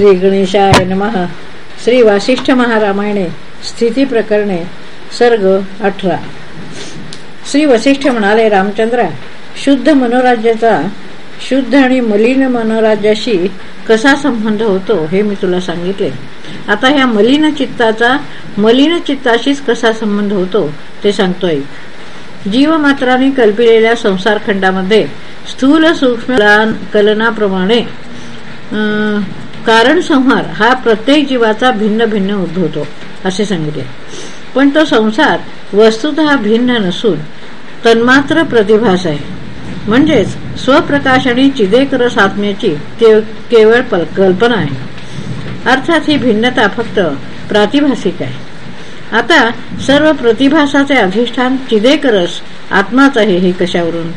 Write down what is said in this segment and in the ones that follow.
श्री गणेशाय नमः. श्री वासिष्ठ महारामायणे स्थिती प्रकरणे सर्ग अठरा. श्री वसिष्ठ म्हणाले रामचंद्रा शुद्ध मनोराज्याचा शुद्ध आणि मलिन मनोराज्याशी कसा संबंध होतो हे मी तुला सांगितले. आता ह्या मलिन चित्ताचा मलिन चित्ताशीच कसा संबंध होतो ते सांगतोय. जीवमात्राने कल्पिलेल्या संसारखंडामध्ये स्थूल सूक्ष्म कलनाप्रमाणे कारण संहार हा प्रत्येक जीवाचा भिन्न भिन्न उद्भवतो असे सांगितले. पण तो संसार वस्तुत भिन्न नसून तन्मात्र प्रतिभास आहे. म्हणजेच स्वप्रकाश आणि चिदेकर साधण्याची केवळ कल्पना आहे. अर्थात ही भिन्नता फक्त प्रातिभासिक आहे. आता सर्व प्रतिभासाचे अधिष्ठान चिदेकरस आत्माच आहे हे कशावरून?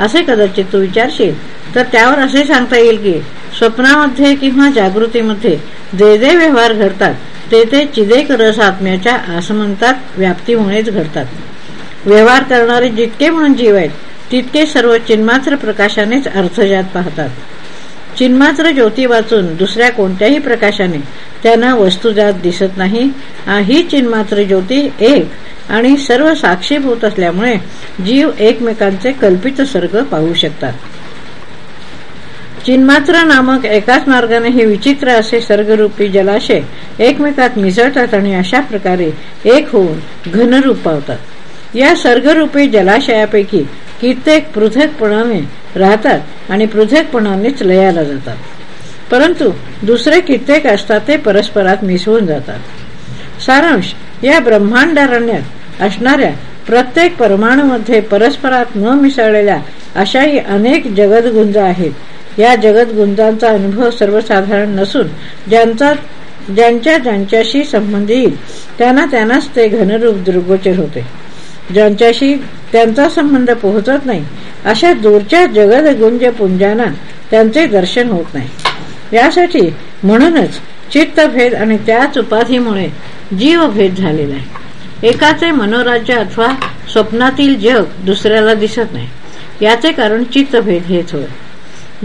असे कदाचित तू विचारशील तर त्यावर असे सांगता येईल की स्वप्नामध्ये किंवा जागृतीमध्ये जे जे व्यवहार घडतात ते ते चिदेक रसात्म्याच्या आसमंतात व्याप्तीमुळेच घडतात. व्यवहार करणारे जितके म्हणून जीव आहेत तितके सर्व चिन्मात्र प्रकाशानेच अर्थजात पाहतात. चिन्मात्र ज्योती वाचून दुसऱ्या कोणत्याही प्रकाशाने त्यांना वस्तुजात दिसत नाही ही चिन्मात्र ज्योती एक आणि सर्व साक्षीभूत असल्यामुळे जीव एकमेकांचे कल्पित सर्ग पाहू शकतात. चिन्मात्र नामक एकाच मार्गाने हे विचित्र असे सर्गरूपी जलाशय एकमेकात मिसळतात आणि अशा प्रकारे एक होऊन घनरूप पावतात या सर्गरूपी जलाशयापैकी कित्येक पृथकपणाने राहतात आणि पृथकपणानेच लयाला जातात. परंतु दुसरे कित्येक असतात ते परस्परात मिसळून जातात. सारांश या ब्रह्मांडारण्यात असणाऱ्या प्रत्येक परमाणूमध्ये परस्परात न मिसळलेल्या अशाही अनेक जगदगुंज आहेत या जगदगुंजांचा अनुभव सर्वसाधारण नसून ज्यांचा ज्यांच्या ज्यांच्याशी संबंध येईल त्यांना त्यांनाच ते घनरूप दृगोचर होते. ज्यांच्याशी त्यांचा संबंध पोहोचत नाही अशा दूरच्या जगदगुंज पुंजांना त्यांचे दर्शन होत नाही. यासाठी म्हणूनच चित्तभेद आणि त्याच उपाधीमुळे जीवभेद झालेला आहे. एकाचे मनोराज्य अथवा स्वप्नातील जग दुसऱ्याला दिसत नाही. याचे कारण चित्तभेद हेच होय.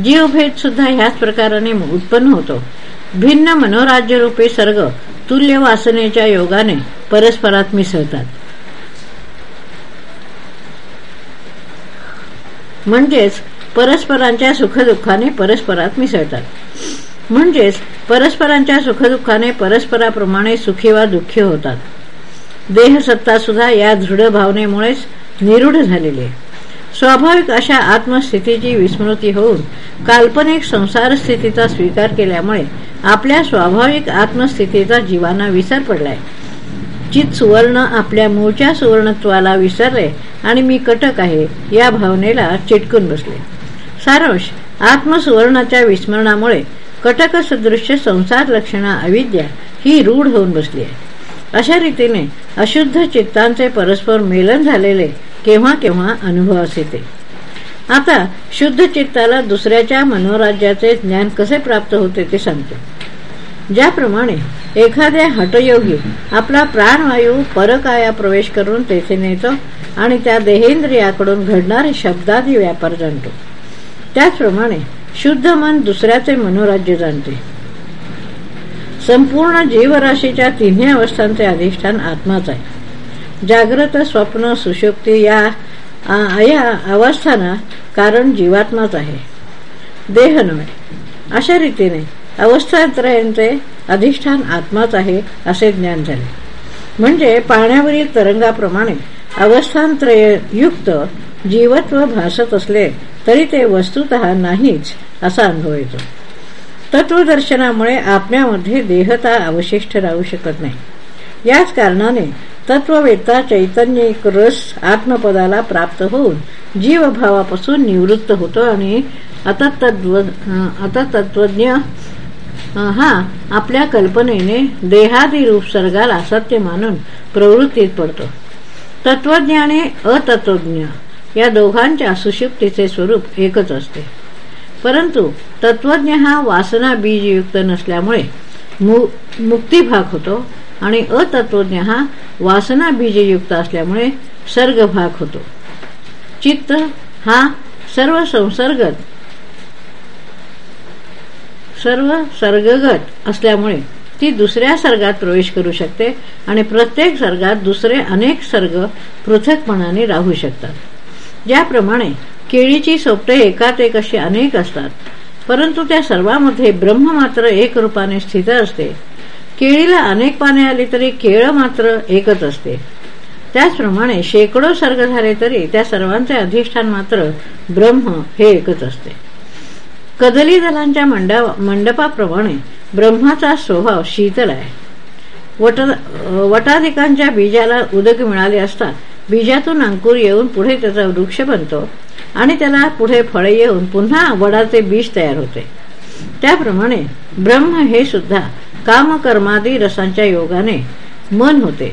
जीवभेद सुद्धा ह्याच प्रकाराने उत्पन्न होतो. भिन्न मनोराज्य रूपे सर्ग तुल्य वासनेच्या योगाने परस्परात मिसळतात. म्हणजेच परस्परांच्या सुखदुःखाने परस्परात मिसळतात. म्हणजेच परस्परांच्या सुखदुःखाने परस्पराप्रमाणे सुखी वा दुःखी होतात. देहसत्ता सुद्धा या दृढ भावनेमुळेच निरूढ झालेली स्वाभाविक अशा आत्मस्थितीची विस्मृती होऊन काल्पनिक संसार स्थितीचा स्वीकार केल्यामुळे आपल्या स्वाभाविक आत्मस्थितीचा जीवाना विसर पडलाय. चित सुवर्ण आपल्या मूळच्या सुवर्णत्वाला विसरले आणि मी कटक आहे या भावनेला चिटकून बसले. सारांश आत्मसुवर्णाच्या विस्मरणामुळे कटक सदृश्य संसार लक्षणा अविद्या ही रूढ होऊन बसली आहे. अशा रीतीने अशुद्ध चित्तांचे परस्पर मेलन झालेले केव्हा केव्हा अनुभवास येते आता शुद्ध चित्ताला दुसऱ्याच्या मनोराज्याचे ज्ञान कसे प्राप्त होते ते सांगते. ज्याप्रमाणे एखाद्या हटयोगी आपला प्राणवायू परकाया प्रवेश करून तेथे नेतो आणि त्या देहेंद्रियाकडून घडणारे शब्दादी व्यापार जाणतो. त्याचप्रमाणे शुद्ध मन दुसऱ्याचे मनोराज्य जाणते. संपूर्ण जीवराशीच्या तिन्ही अवस्थांचे अधिष्ठान आत्माच आहे. जाग्रत स्वप्न सुशोक्ती या या अवस्थांना कारण जीवात्माच आहे. देह नव्हे. अशा रीतीने अवस्थात्रयांचे अधिष्ठान आत्माच आहे असे ज्ञान झाले. म्हणजे पाण्यावरील तरंगाप्रमाणे अवस्थांत्रयुक्त जीवत्व भासत असले तरी ते वस्तुत नाहीच असा अनुभव येतो. तत्वदर्शनामुळे आपल्यामध्ये देहता अवशिष्ट राहू शकत नाही. याच कारणाने तत्ववेत्ता चैतन्य रस आत्मपदाला प्राप्त होऊन जीवभावापासून निवृत्त होतो आणि आता तत्वज्ञ हा आपल्या कल्पनेने देहादी रूप सर्गाला सत्य मानून प्रवृत्तीत पडतो. तत्वज्ञ आणि अतत्वज्ञ या दोघांच्या सुशुक्तीचे स्वरूप एकच असते. परंतु तत्वज्ञ हा वासना बीजयुक्त नसल्यामुळे मु मुक्तिभाग होतो आणि अतत्वज्ञ हा वासना बीजयुक्त असल्यामुळे सर्गभाग होतो. चित्त हा सर्व संसर्गत सर्व सर्गगत असल्यामुळे ती दुसऱ्या सर्गात प्रवेश करू शकते आणि प्रत्येक सर्गात दुसरे अनेक सर्ग पृथकपणाने राहू शकतात. ज्याप्रमाणे केळीची सोपटे एकात एक अशी अनेक असतात परंतु त्या सर्वांमध्ये ब्रह्म मात्र एक रूपाने स्थित असते केळीला अनेक पाने आली तरी केळ मात्र एकच असते. त्याचप्रमाणे शेकडो सर्ग झाले तरी त्या सर्वांचे अधिष्ठान मात्र ब्रह्म हे एकच असते. कदली दलांच्या मंडपाप्रमाणे ब्रह्माचा स्वभाव शीतल आहे. वट वटाधिकांच्या बीजाला उदक मिळाले असता बीजातून अंकुर येऊन पुढे त्याचा वृक्ष बनतो आणि त्याला पुढे फळे येऊन पुन्हा वडाचे बीज तयार होते. त्याप्रमाणे ब्रह्म हे सुद्धा कामकर्मादी रसांच्या योगाने मन होते.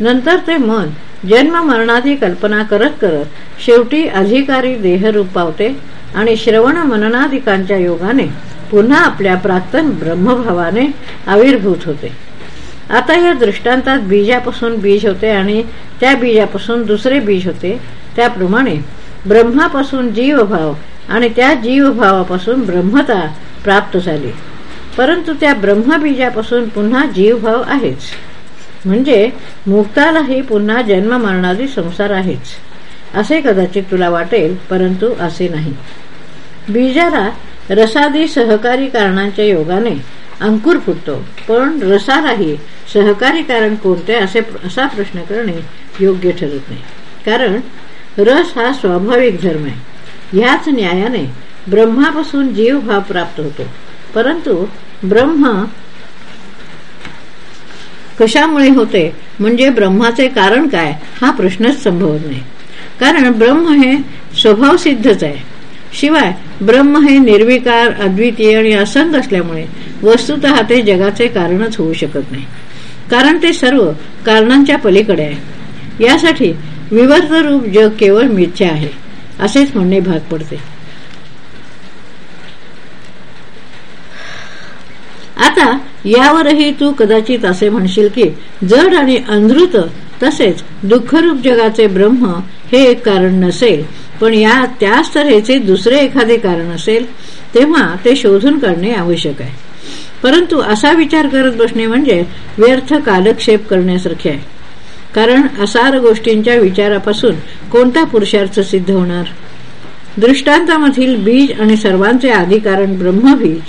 नंतर ते मन जन्म मरणादी कल्पना करत करत शेवटी अधिकारी देहरूप पावते आणि श्रवण मननादिकांच्या योगाने पुन्हा आपल्या प्राक्तन ब्रह्मभावाने आविर्भूत होते. आता या दृष्टांतात बीजापासून बीज होते आणि त्या बीजापासून दुसरे बीज होते. त्याप्रमाणे ब्रह्मापासून जीवभाव आणि त्या जीवभावापासून ब्रह्मता प्राप्त झाली. परंतु त्या ब्रह्मबीजापासून पुन्हा जीवभाव आहेच. म्हणजे मुक्तालाही पुन्हा जन्म मरणादी संसार आहेच. असे कदाचित तुला वाटेल परंतु असे नाही. बीजाला रसादी सहकारी कारणांच्या योगाने अंकुर फुटतो. पण रसालाही सहकारी कारण कोणते असे असा प्रश्न करणे योग्य ठरत नाही. कारण रस हा स्वाभाविक धर्म आहे. ह्याच न्यायाने ब्रह्मापासून जीव भाव प्राप्त होतो. परंतु ब्रह्म कशामुळे होते? म्हणजे ब्रह्माचे कारण काय? हा प्रश्नच संभवत नाही. कारण ब्रह्म हे स्वभाव सिद्धच आहे. शिवाय ब्रह्म हे निर्विकार अद्वितीय आणि असंग असल्यामुळे वस्तुत ते जगाचे कारणच होऊ शकत नाही. कारण ते सर्व कारणांच्या पलीकडे आहे. यासाठी विवर्त रूप जग केवळ मिथ्या आहे. असेच म्हणणे भाग पडते. आता यावरही तू कदाचित असे म्हणशील की जड आणि अंधृत तसेच दुःखरूप जगाचे ब्रह्म हे एक कारण नसेल. पण या त्याच तऱ्हेचे दुसरे एखादे कारण असेल तेव्हा ते शोधून काढणे आवश्यक आहे. परंतु असा विचार करत बसणे म्हणजे व्यर्थ कालक्षेप करण्यासारखे आहे. कारण असार गोष्टींच्या विचारापासून कोणता पुरुषार्थ सिद्ध होणार? दृष्टांतामधील बीज आणि सर्वांचे आधिकारण ब्रह्मबीज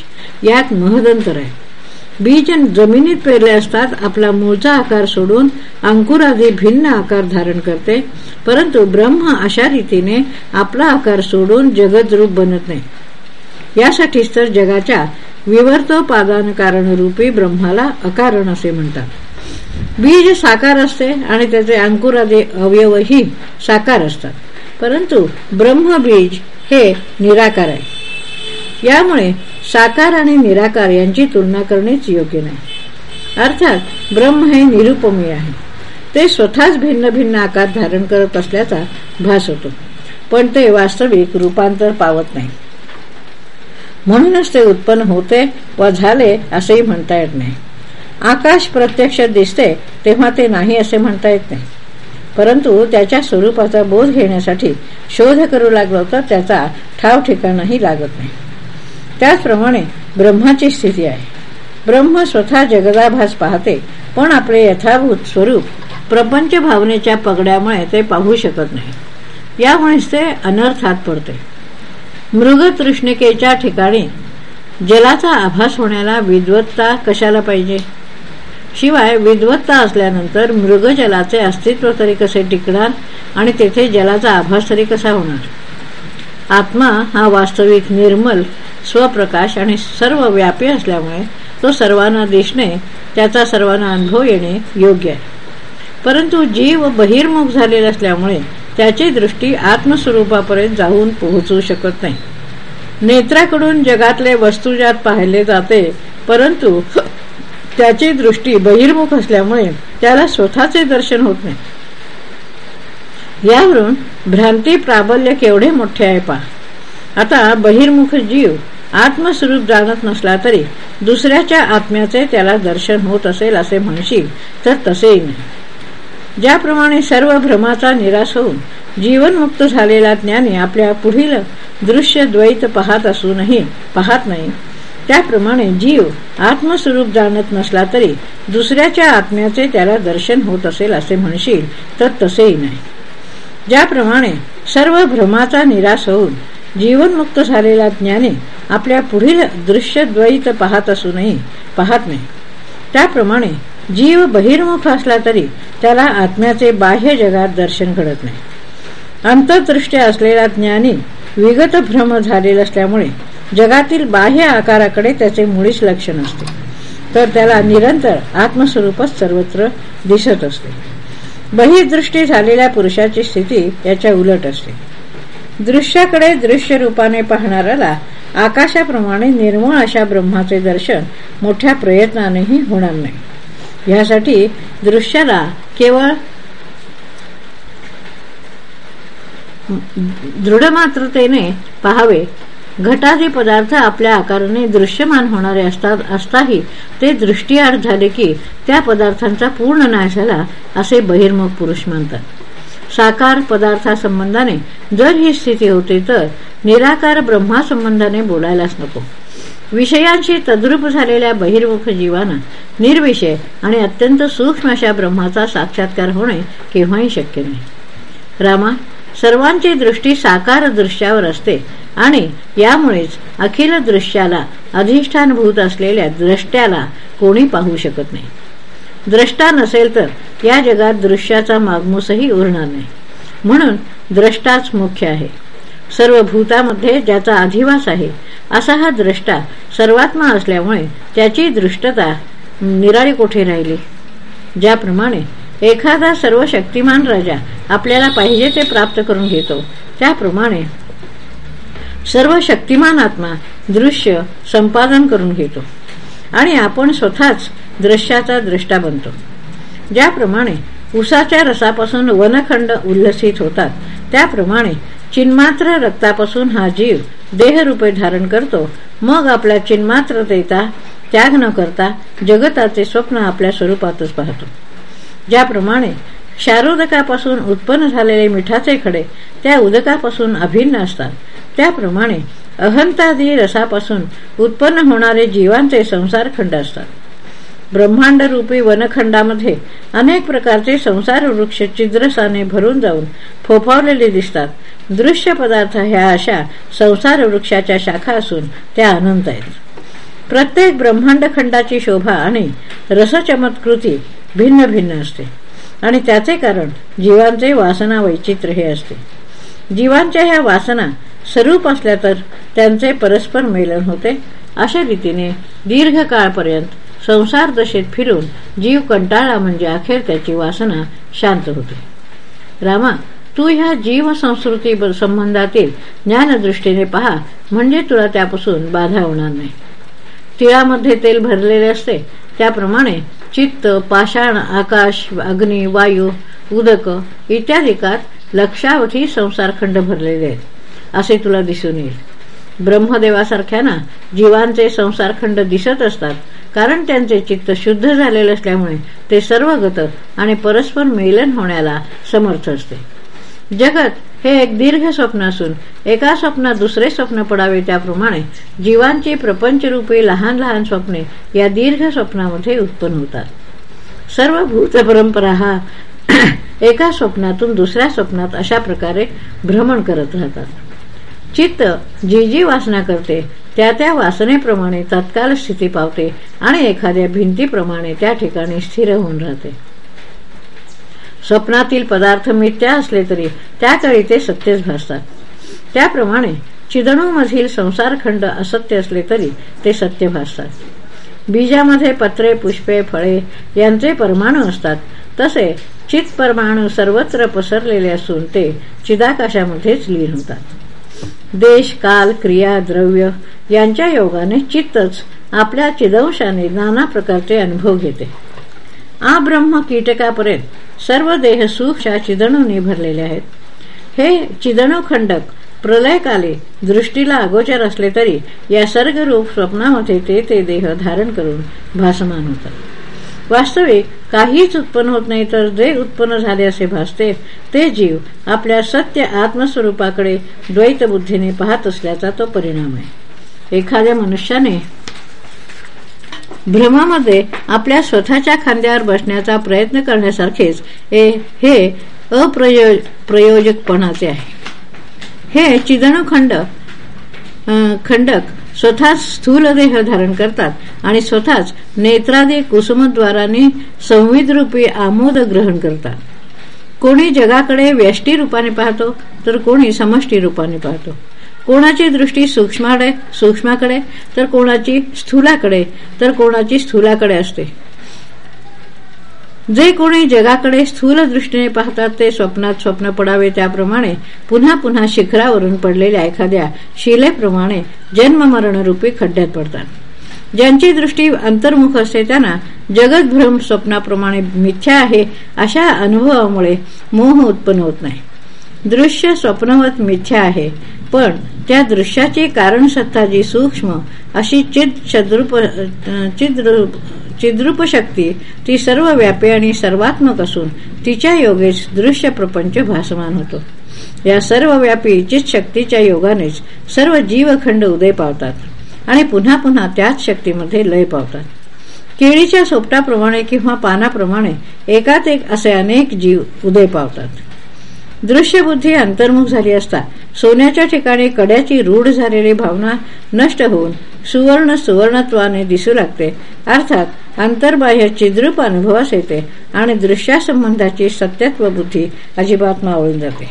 यात महदंतर आहे. बीज जमिनीत पेरले असतात आपला मूळचा आकार सोडून अंकुर आदी भिन्न आकार धारण करते परंतु ब्रह्म अशा रीतीने आपला आकार सोडून जगदरूप बनत नाही. यासाठीच तर जगाच्या विवर्तोपादान कारण रूपी ब्रह्माला अकारण असे म्हणतात. बीज साकार असते आणि त्याचे अंकुरादी अवयवही साकार असतात. परंतु ब्रह्मबीज हे निराकार आहे. यामुळे साकार आणि निराकार यांची तुलना करणेच योग्य नाही. अर्थात ब्रह्म हे निरुपमी आहे. ते स्वतःच भिन्न भिन्न आकार धारण करत असल्याचा भास होतो. पण ते वास्तविक रूपांतर पावत नाही. म्हणूनच ते उत्पन्न होते व झाले असेही म्हणता येत नाही. आकाश प्रत्यक्ष दिसते तेव्हा ते नाही असे म्हणता येत नाही. परंतु त्याच्या स्वरूपाचा बोध घेण्यासाठी शोध करू लागलो तर त्याचा ठाव ठिकाणही लागत नाही. त्याचप्रमाणे ब्रह्माची स्थिती आहे. ब्रह्म स्वतः जगदाभास पाहते पण आपले यथाभूत स्वरूप प्रपंच भावनेच्या पगड्यामुळे ते पाहू शकत नाही. यामुळेच ते अनर्थात पडते. मृग तृष्णिकेच्या ठिकाणी जलाचा आभास होण्याला विद्वत्ता कशाला पाहिजे? शिवाय विद्वत्ता असल्यानंतर मृगजलाचे अस्तित्व तरी कसे टिकणार आणि तेथे जलाचा आभास तरी कसा होणार? आत्मा हा वास्तविक निर्मल स्वप्रकाश आणि सर्व व्यापी असल्यामुळे तो सर्वांना दिसणे त्याचा सर्वांना अनुभव येणे योग्य आहे. परंतु जीव बहिर्मुख झालेला असल्यामुळे त्याची दृष्टी आत्मस्वरूपापर्यंत जाऊन पोहोचू शकत नाही. नेत्राकडून जगातले वस्तुजात पाहिले जाते परंतु त्याची दृष्टी बहिर्मुख असल्यामुळे त्याला स्वतःचे दर्शन होत नाही. यावरून भ्रांती प्राबल्य केवढे मोठे आहे पा आता बहिर्मुख जीव आत्मस्वरूप जाणत नसला तरी दुसऱ्याच्या आत्म्याचे त्याला दर्शन होत असेल असे म्हणशील तर तसेही नाही. ज्याप्रमाणे सर्व भ्रमाचा निराश होऊन जीवनमुक्त झालेला ज्ञानी आपल्या पुढील दृश्य द्वैत पाहत असूनही पाहत नाही त्याप्रमाणे जीव आत्मस्वरूप जाणत नसला तरी दुसऱ्याच्या आत्म्याचे त्याला दर्शन होत असेल असे म्हणशील तर तसेही नाही. ज्याप्रमाणे सर्व भ्रमाचा निराश होऊन जीवनमुक्त झालेला ज्ञानी आपल्या पुढील दृश्य द्वैत पाहत असूनही पाहत नाही. त्याप्रमाणे जीव बहिर्मुख असला तरी त्याला आत्म्याचे बाह्य जगात दर्शन घडत नाही. अंतदृष्ट्या असलेला ज्ञानी विगत भ्रम झालेला असल्यामुळे जगातील बाह्य आकाराकडे त्याचे मुळीच लक्ष नसते. तर त्याला निरंतर आत्मस्वरूपच सर्वत्र दिसत असते. बहिर्दृष्टी झालेल्या पुरुषाची स्थिती याच्या उलट असते. दृश्याकडे दृश्य रूपाने पाहणाऱ्याला आकाशाप्रमाणे निर्मळ अशा ब्रह्माचे दर्शन मोठ्या प्रयत्नानेही होणार नाही. यासाठी दृश्याला केवळ दृढमात्रतेने पाहावे. घटादी पदार्थ आपल्या आकाराने दृश्यमान होणारे असतात असताही ते दृष्टीआड झाले की त्या पदार्थांचा पूर्ण नाश झाला असे बहिर्मुख पुरुष मानतात साकार पदार्थासंबंधाने. जर ही स्थिती होते तर निराकार ब्रह्मासंबंधाने बोलायलाच नको. विषयांशी तद्रूप झालेल्या बहिर्मुख जीवाना निर्विषय आणि अत्यंत सूक्ष्म अशा ब्रह्माचा साक्षात्कार होणे केव्हाही शक्य नाही. रामा सर्वांची दृष्टी साकार दृश्यावर असते आणि यामुळेच अखिल दृश्याला अधिष्ठानभूत असलेल्या द्रष्ट्याला कोणी पाहू शकत नाही. द्रष्टा नसेल तर या जगात दृश्याचा मागमूसही उरणार नाही. म्हणून द्रष्टाच मुख्य आहे. सर्व भूतामध्ये ज्याचा अधिवास आहे असा हा द्रष्टा सर्वात्मा असल्यामुळे त्याची दृष्टता निराळी कोठे राहिली? ज्याप्रमाणे एखादा सर्व शक्तिमान राजा आपल्याला पाहिजे ते प्राप्त करून घेतो त्याप्रमाणे सर्व शक्तिमान आत्मा दृश्य संपादन करून घेतो. आणि आपण स्वतःच दृश्याचा दृष्टा बनतो. ज्याप्रमाणे उसाच्या रसापासून वनखंड उल्लसित होतात त्याप्रमाणे चिन्मात्र रक्तापासून हा जीव देहरूपे धारण करतो. मग आपल्या चिन्मात्रतेचा त्याग न करता जगताचे स्वप्न आपल्या स्वरूपातच पाहतो. ज्याप्रमाणे शारोदकापासून उत्पन्न झालेले मिठाचे खडे त्या उदकापासून अभिन्न असतात त्याप्रमाणे अहंतादी रसापासून उत्पन्न होणारे जीवांचे संसार खंड असतात. ब्रह्मांड रूपी वनखंडामध्ये अनेक प्रकारचे संसार वृक्ष चिद्रसाने भरून जाऊन फोफावलेले दिसतात. दृश्य पदार्थ ह्या अशा संसार वृक्षाच्या शाखा असून त्या अनंत आहेत. प्रत्येक ब्रह्मांड खंडाची शोभा आणि रसचमत्कृती भिन्न भिन्न असते. आणि त्याचे कारण जीवांचे वासना वैचित्र हे असते. जीवांच्या ह्या वासना स्वरूप असल्या तर त्यांचे परस्पर मेलन होते. अशा रीतीने दीर्घकाळपर्यंत संसार दशेत फिरून जीव कंटाळा म्हणजे अखेर त्याची वासना शांत होते. रामा तू ह्या जीव संस्कृती संबंधातील ज्ञानदृष्टीने पहा म्हणजे तुला त्यापासून बाधा होणार नाही. तिळामध्ये तेल भरलेले असते त्याप्रमाणे चित्त पाषाण आकाश अग्नी वायू उदक इत्यादिकात लक्षावधी संसारखंड भरलेले आहेत. असे तुला दिसून येईल. ब्रह्मदेवासारख्यांना जीवांचे संसारखंड दिसत असतात. कारण त्यांचे चित्त शुद्ध झालेले असल्यामुळे ते सर्वगत आणि परस्पर मेलन होण्याला समर्थ असते. जगत हे एक दीर्घ स्वप्न असून एका स्वप्नात दुसरे स्वप्न पडावे त्याप्रमाणे जीवांची प्रपंचरूपी लहान लहान स्वप्ने या दीर्घ स्वप्नामध्ये उत्पन्न होतात. सर्व भूत परंपरा हा एका स्वप्नातून दुसऱ्या स्वप्नात अशा प्रकारे भ्रमण करत राहतात. चित्त जी जी वासना करते त्या त्या वासनेप्रमाणे तत्काल स्थिती पावते आणि एखाद्या भिंतीप्रमाणे त्या ठिकाणी स्थिर होऊन राहते. स्वप्नातील पदार्थ मिथ्या असले तरी त्याकडे ते सत्यच भासतात. त्याप्रमाणे चिदणूमधील संसारखंड असत्य असले तरी ते सत्य भासतात. बीजामध्ये पत्रे पुष्पे फळे यांचे परमाणू असतात. तसे चित परमाणू सर्वत्र पसरलेले असून ते चिदाकाशामध्येच लीन होतात. देश काल क्रिया द्रव्य यांच्या योगाने चित्तच आपल्या चिदंशाने नाना प्रकारचे अनुभव घेते. आ ब्रह्म कीटकापर्यंत सर्व देह सूक्ष्म चिदणूने भरलेले आहेत. हे चिदणू खंडक प्रलयकाले दृष्टीला अगोचर असले तरी या सर्गरूप स्वप्नामध्ये ते ते देह धारण करून भासमान होतात. वास्तविक काहीच उत्पन्न होत नाही तर जे उत्पन्न झाले असे भासते ते जीव आपल्या सत्य आत्मस्वरूपाकडे द्वैत बुद्धीने पाहत असल्याचा तो परिणाम आहे. एखाद्या मनुष्याने भ्रमामध्ये आपल्या स्वतःच्या खांद्यावर बसण्याचा प्रयत्न करण्यासारखेच हे अप्रयो आहे. हे चिदणुखंड खंडक स्वतःच स्थूल देह धारण करतात आणि स्वतःच नेत्रादी कुसुमद्वाराने संविदरूपी आमोद ग्रहण करतात. कोणी जगाकडे व्यष्टी रूपाने पाहतो तर कोणी समष्टी रूपाने पाहतो. कोणाची दृष्टी सूक्ष्माकडे सूक्ष्माकडे तर कोणाची स्थूलाकडे तर कोणाची स्थूलाकडे असते. जे कोणी जगाकडे स्थूल दृष्टीने पाहतात ते स्वप्नात स्वप्न पडावे त्याप्रमाणे पुन्हा पुन्हा शिखरावरून पडलेल्या एखाद्या शिलेप्रमाणे जन्ममरणरूपी खड्ड्यात पडतात. ज्यांची दृष्टी अंतर्मुख असते त्यांना जगतभ्रम स्वप्नाप्रमाणे मिथ्या आहे अशा अनुभवामुळे मोह उत्पन्न होत नाही. दृश्य स्वप्नवत मिथ्या आहे पण त्या दृश्याची कारणसत्ता जी सूक्ष्म अशी चिद चिद्रूप शक्ती ती सर्व व्यापी आणि सर्वात्मक असून तिच्या योगेच दृश्य प्रपंच भासमान होतो. या सर्व व्यापी चित शक्तीच्या योगानेच सर्व जीवखंड उदय पावतात आणि पुन्हा पुन्हा त्याच शक्तीमध्ये लय पावतात. केळीच्या सोपटाप्रमाणे किंवा पानाप्रमाणे एकात एक असे अनेक जीव उदय पावतात. दृश्यबुद्धी अंतर्मुख झाली असता सोन्याच्या ठिकाणी कड्याची रूढ झालेली भावना नष्ट होऊन सुवर्ण सुवर्णत्वाने दिसू लागते. अर्थात अंतर्बाह्य चिद्रूप अनुभवास येते आणि दृश्यासंबंधाची सत्यत्व बुद्धी अजिबात मावळून जाते.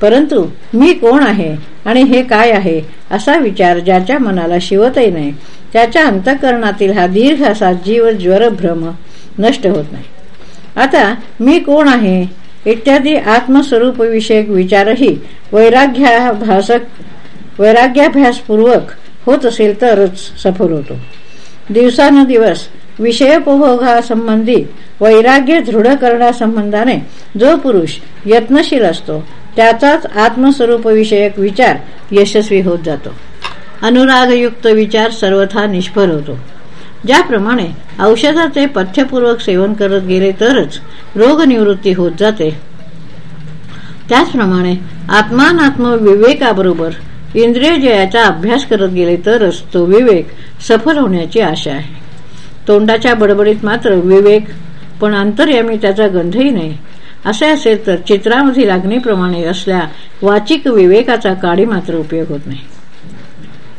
परंतु मी कोण आहे आणि हे काय आहे असा विचार ज्याच्या मनाला शिवतही नाही त्याच्या अंतकरणातील हा दीर्घ असा जीव ज्वर भ्रम नष्ट होत नाही. आता मी कोण आहे इत्यादी आत्मस्वरूप विषयक विचारही वैराग्याभासक वैराग्याभ्यासपूर्वक होत असेल तरच सफल होतो. दिवसानुदिवस विषयपोहोगासंबंधी वैराग्य दृढ करण्यासंबंधाने जो पुरुष यत्नशील असतो त्याचाच आत्मस्वरूप विषयक विचार यशस्वी होत जातो. अनुरागयुक्त विचार सर्वथा निष्फळ होतो. ज्याप्रमाणे औषधाचे पथ्यपूर्वक सेवन करत गेले तरच रोगनिवृत्ती होत जाते. त्याचप्रमाणे आत्मानात्म विवेकाबरोबर इंद्रिय जयाचा अभ्यास करत गेले तरच तो विवेक सफल होण्याची आशा आहे. तोंडाच्या बडबडीत मात्र विवेक पण अंतर्यामी त्याचा गंधही नाही. असे असेल तर चित्रामध्ये लागणीप्रमाणे असल्या वाचिक विवेकाचा काडी मात्र उपयोग होत नाही.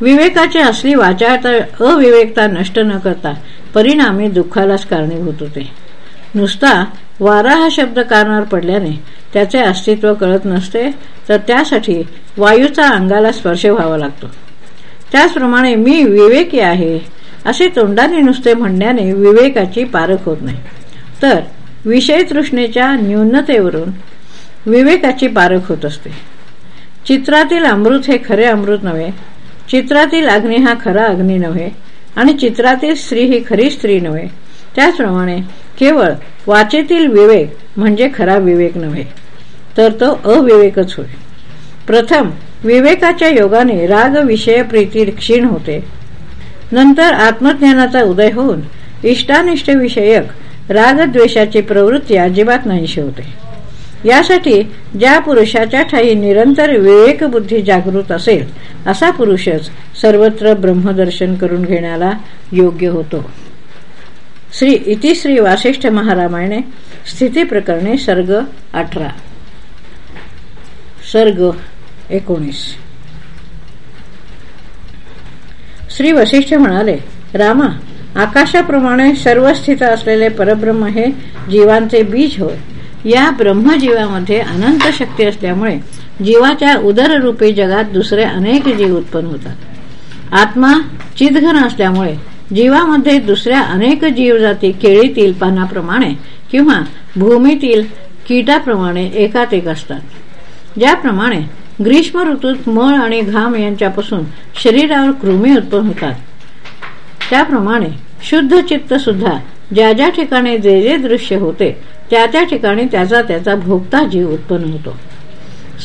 विवेकाची असली वाचा अविवेकता नष्ट न करता परिणामी दुःखालाच कारणीभूत होते. नुसता वारा हा शब्द कारणावर पडल्याने त्याचे अस्तित्व कळत नसते तर त्यासाठी वायूचा अंगाला स्पर्श व्हावा लागतो. त्याचप्रमाणे मी विवेकी आहे असे तोंडाने नुसते म्हणण्याने विवेकाची पारख होत नाही. तर विषय तृष्णेच्या न्यूनतेवरून विवेकाची पारख होत असते. चित्रातील अमृत हे खरे अमृत नव्हे चित्रातील अग्नी हा खरा अग्नी नव्हे आणि चित्रातील स्त्री ही खरी स्त्री नव्हे. त्याचप्रमाणे केवळ वाचेतील विवेक म्हणजे खरा विवेक नव्हे तर तो अविवेकच होय. प्रथम विवेकाच्या योगाने राग विषय प्रीती क्षीण होते. नंतर आत्मज्ञानाचा उदय होऊन इष्टानिष्ट विषयक रागद्वेषाची प्रवृत्ती अजिबात नाहीशी होते. यासाठी ज्या पुरुषाच्या ठाई निरंतर विवेक बुद्धी जागृत असेल असा पुरुषच सर्वत्र ब्रह्मदर्शन करून घेण्याला योग्य होतो. श्री इतिश्री वासिष्ठ महारामायणे स्थिती प्रकरणे सर्ग अठरा. सर्ग एकोणीस. श्री वशिष्ठ म्हणाले रामा आकाशाप्रमाणे सर्व स्थित असलेले परब्रह्म हे जीवांचे बीज होय. या ब्रह्मजीवामध्ये अनंत शक्ती असल्यामुळे जीवाच्या उदररूपी जगात दुसरे अनेक जीव उत्पन्न होतात. आत्मा चितघन असल्यामुळे जीवामध्ये दुसऱ्या अनेक जीवजाती केळीतील पानाप्रमाणे किंवा भूमीतील कीटाप्रमाणे एकात एक असतात. ज्याप्रमाणे ग्रीष्म ऋतूत मळ आणि घाम यांच्यापासून शरीरावर कृमी उत्पन्न होतात. त्याप्रमाणे शुद्ध चित्त सुद्धा ज्या ज्या ठिकाणी जे जे दृश्य होते त्या त्या ठिकाणी त्याचा त्याचा भोगता जीव उत्पन्न होतो.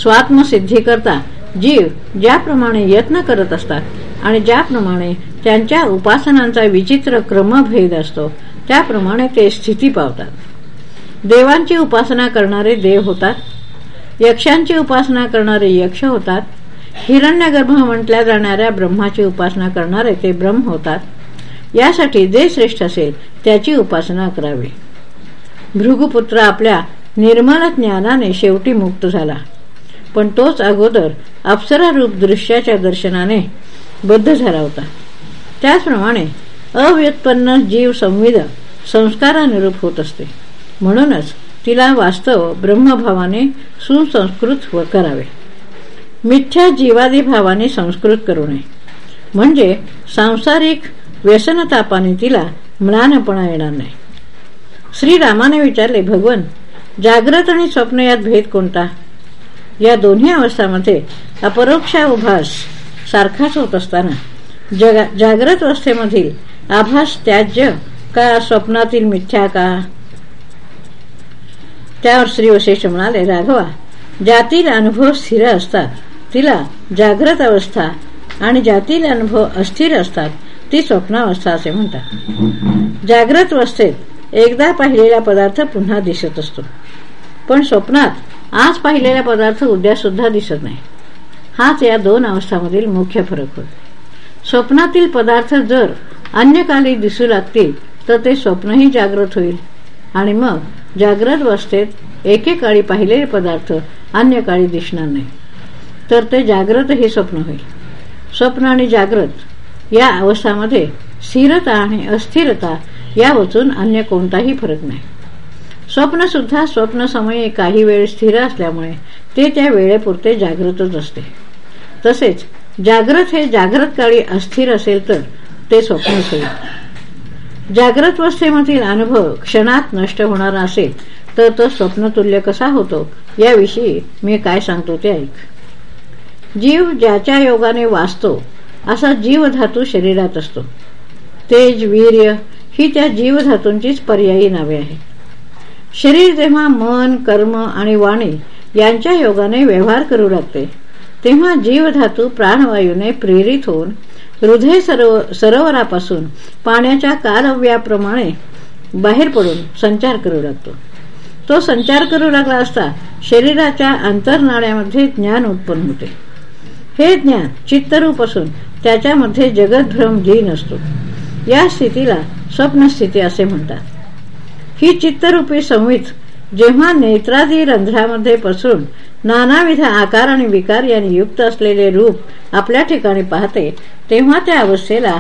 स्वात्मसिद्धी करता जीव ज्याप्रमाणे यत्न करत असतात आणि ज्याप्रमाणे त्यांच्या उपासनांचा विचित्र क्रमभेद असतो त्याप्रमाणे ते स्थिती पावतात. देवांची उपासना करणारे देव होतात यक्षांची उपासना करणारे यक्ष होतात हिरण्यगर्भ म्हटल्या जाणाऱ्या ब्रह्माची उपासना करणारे ते ब्रह्म होतात. यासाठी जे श्रेष्ठ असेल त्याची उपासना करावी. भृगुपुत्र आपल्या निर्मल ज्ञानाने शेवटी मुक्त झाला. पण तोच अगोदर अप्सरारूप दृश्याच्या दर्शनाने बद्ध झाला होता. त्याचप्रमाणे अव्युत्पन्न जीव संविध संस्कारानुरूप होत असते. म्हणूनच तिला वास्तव ब्रह्मभावाने सुसंस्कृत करावे. मिथ्या जीवादी भावाने संस्कृत करू नये म्हणजे सांसारिक व्यसनतापाने तिला म्लानपणा येणार नाही. श्रीरामाने विचारले भगवन जाग्रत आणि स्वप्न यात भेद कोणता? या दोन्ही अवस्थामध्ये अपरोक्षाभास सारखाच होत असताना. जाग्रत अवस्थेमधील आभास त्याज्य का स्वप्नातील मिथ्या का? त्यावर श्री वशिष्ठ म्हणाले राघवा ज्यातील अनुभव स्थिर असतात तिला जाग्रत अवस्था आणि ज्यातील अनुभव अस्थिर असतात ती स्वप्नावस्था असे म्हणतात. जाग्रत अवस्थेत एकदा पाहिलेला पदार्थ पुन्हा दिसत असतो. पण स्वप्नात आज पाहिलेला पदार्थ उद्या सुद्धा दिसत नाही. हाच या दोन अवस्थांमधील मुख्य फरक होय. स्वप्नातील पदार्थ जर अन्य काली दिसू लागतील तर ते स्वप्नही जागृत होईल. आणि मग जागृत अवस्थेत एकेकाळी पाहिलेले पदार्थ अन्य काळी दिसणार नाही. तर ते जागृत हे स्वप्न होईल. स्वप्न आणि जागृत या अवस्थामध्ये स्थिरता आणि अस्थिरता या वचून अन्य कोणताही फरक नाही. स्वप्न सुद्धा स्वप्न समये काही वेळ स्थिर असल्यामुळे ते त्या वेळेपुरते जागृतच असते. तसेच जागृत हे जागृत काळी अस्थिर असेल तर ते स्वप्न असेल जागृतवस्थेमधील अनुभव क्षणात नष्ट होणारा असेल तर तो स्वप्नतुल्य कसा होतो याविषयी मी काय सांगतो ते ऐक. जीव ज्याच्या योगाने वाचतो असा जीव धातू शरीरात असतो. तेज वीर्य ही त्या जीवधातूंचीच पर्यायी नावे आहे शरीर जेव्हा मन कर्म आणि वाणी यांच्या योगाने व्यवहार करू लागते तेव्हा जीवधातू प्राणवायूने प्रेरित होऊन हृदय सरोवरापासून पाण्याच्या कालव्याप्रमाणे बाहेर पडून संचार करू लागतो. तो संचार करू लागला असता शरीराच्या अंतरनाड्यामध्ये ज्ञान उत्पन्न होते. हे ज्ञान चित्तरूप असून त्याच्यामध्ये जगतभ्रम जी असतो या स्थितीला स्वप्नस्थिती असे म्हणतात. ही चित्तरूपी संवित जेव्हा नेत्रादी रंध्रामध्ये पसरून नानाविध आकार आणि विकार यांनी युक्त असलेले रूप आपल्या ठिकाणी पाहते तेव्हा त्या अवस्थेला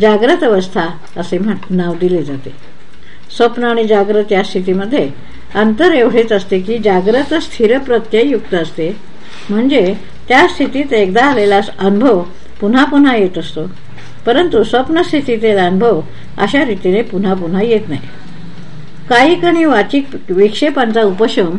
जागृत अवस्था असे नाव दिले जाते. स्वप्न आणि जागृत या स्थितीमध्ये अंतर एवढेच असते की जागृत स्थिर प्रत्यय युक्त असते. म्हणजे त्या स्थितीत एकदा आलेला अनुभव पुन्हा पुन्हा येत असतो. परंतु स्वप्नस्थितीतील अनुभव अशा रीतीने पुन्हा पुन्हा येत नाही. कायिक आणि वाचिक विक्षेपांचा उपशम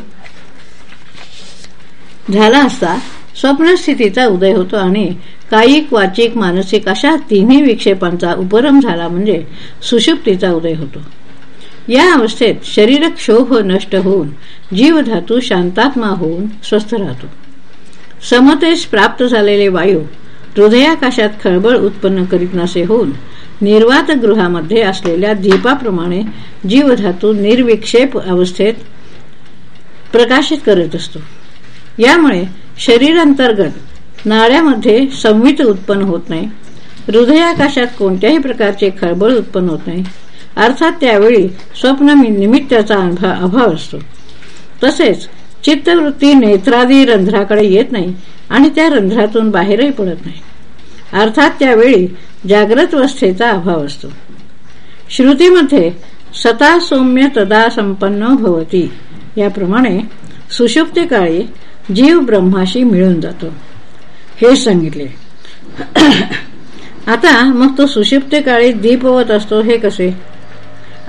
झाला असता स्वप्नस्थितीचा उदय होतो आणि कायिक वाचिक मानसिक अशा तिन्ही विक्षेपांचा उपरम झाला म्हणजे सुषुप्तीचा उदय होतो. या अवस्थेत शरीर क्षोभ नष्ट होऊन जीवधातू शांतात्मा होऊन स्वस्थ राहतो. समतेस प्राप्त झालेले वायू हृदयाकाशात खळबळ उत्पन्न करीत नसे होऊन निर्वात गृहामध्ये असलेल्या दीपाप्रमाणे जीवधातू निर्विक्षेप अवस्थेत प्रकाशित करत असतो. यामुळे शरीरांतर्गत नाड्यामध्ये संवित उत्पन्न होत नाही. हृदयाकाशात कोणत्याही प्रकारचे खळबळ उत्पन्न होत नाही. अर्थात त्यावेळी स्वप्न निमित्ताचा अभाव असतो. तसेच चित्तवृत्ती नेत्रादी रंध्राकडे येत नाही आणि त्या रंध्रातून बाहेरही पडत नाही. अर्थात त्यावेळी जाग्रतवस्थेचा अवस्थेचा अभाव असतो. श्रुतीमध्ये सता सौम्य तदा संपन्न भवती याप्रमाणे सुषुप्तकाळी जीव ब्रह्माशी मिळून जातो. हे सांगितले. आता मग तो सुषिप्त काळी दीपवत असतो हे कसे?